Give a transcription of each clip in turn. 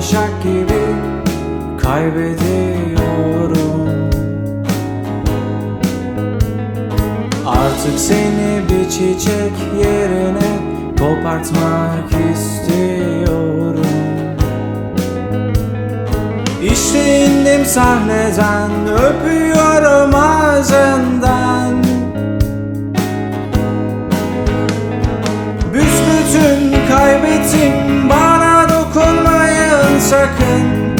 başak gibi kaybediyorum. Artık seni bir çiçek yerine kopartmak istiyorum. İşte indim sahneden öpüyorum ağzından sakın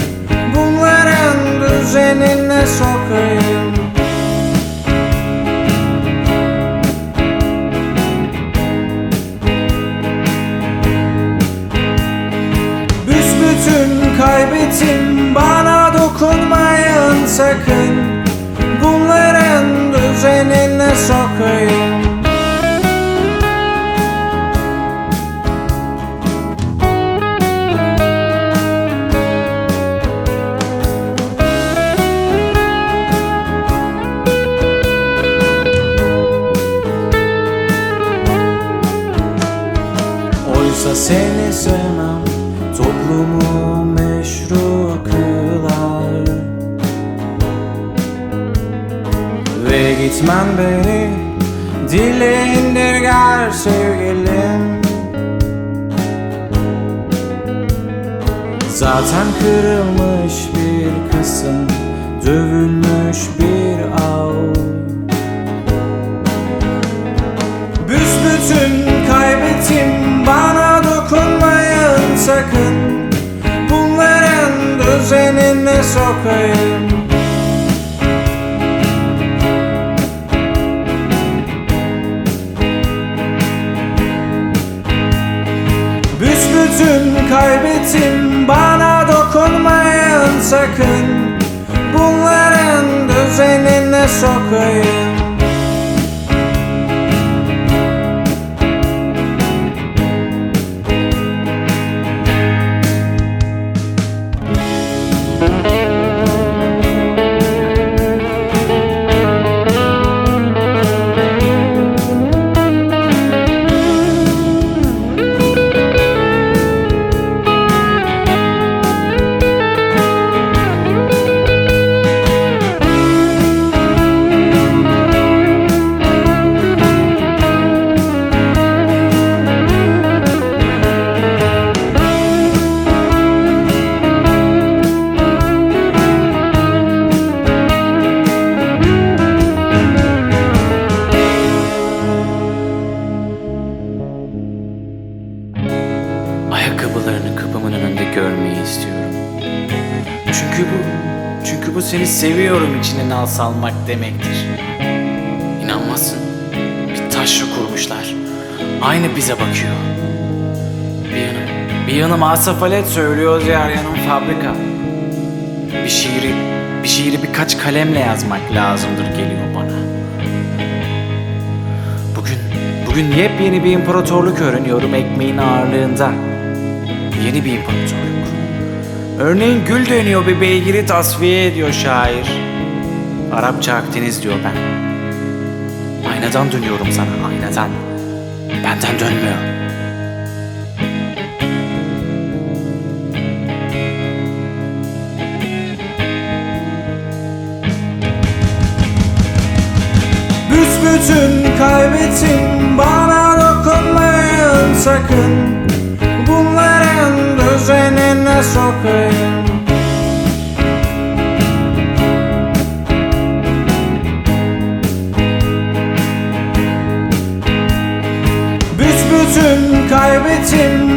Bunların düzenine sokayım. Büsbütün kaybettim bana dokunmayın sakın Oysa seni sevmem. Toplumu meşru kılar. Ve gitmen beni dile indirger sevgilim. Zaten kırılmış bir kısım Dövülmüş bir av sokayım Büsbütün kaybettim bana dokunmayın sakın. Bunların düzenine sokayım Ayakkabılarını kapımın önünde görmeyi istiyorum. Çünkü bu, çünkü bu seni seviyorum içine nal salmak demektir. İnanmazsın. Bir taşra kurmuşlar. Aynı bize bakıyor. Bir yanım, bir yanım asafalet söylüyor, diğer yanım fabrika. Bir şiiri, bir şiiri birkaç kalemle yazmak lazımdır geliyor bana. Bugün, bugün yepyeni bir imparatorluk öğreniyorum ekmeğin ağırlığında. Yeni bir imparatorluk. Örneğin gül dönüyor bir beygiri tasfiye ediyor şair. Arapça Akdeniz diyor ben. Aynadan dönüyorum sana aynadan. Benden dönmüyor. Büsbütün kaybettim bana dokunmayın sakın Bunların düzenine sokayım. Büsbütün kaybettim